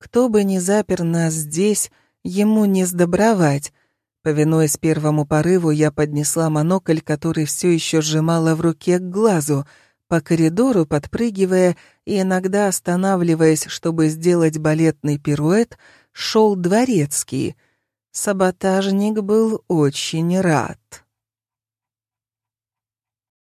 кто бы ни запер нас здесь, ему не сдобровать. Повинуясь первому порыву, я поднесла монокль, который все еще сжимала в руке к глазу, по коридору подпрыгивая и иногда останавливаясь, чтобы сделать балетный пируэт, шел дворецкий. Саботажник был очень рад.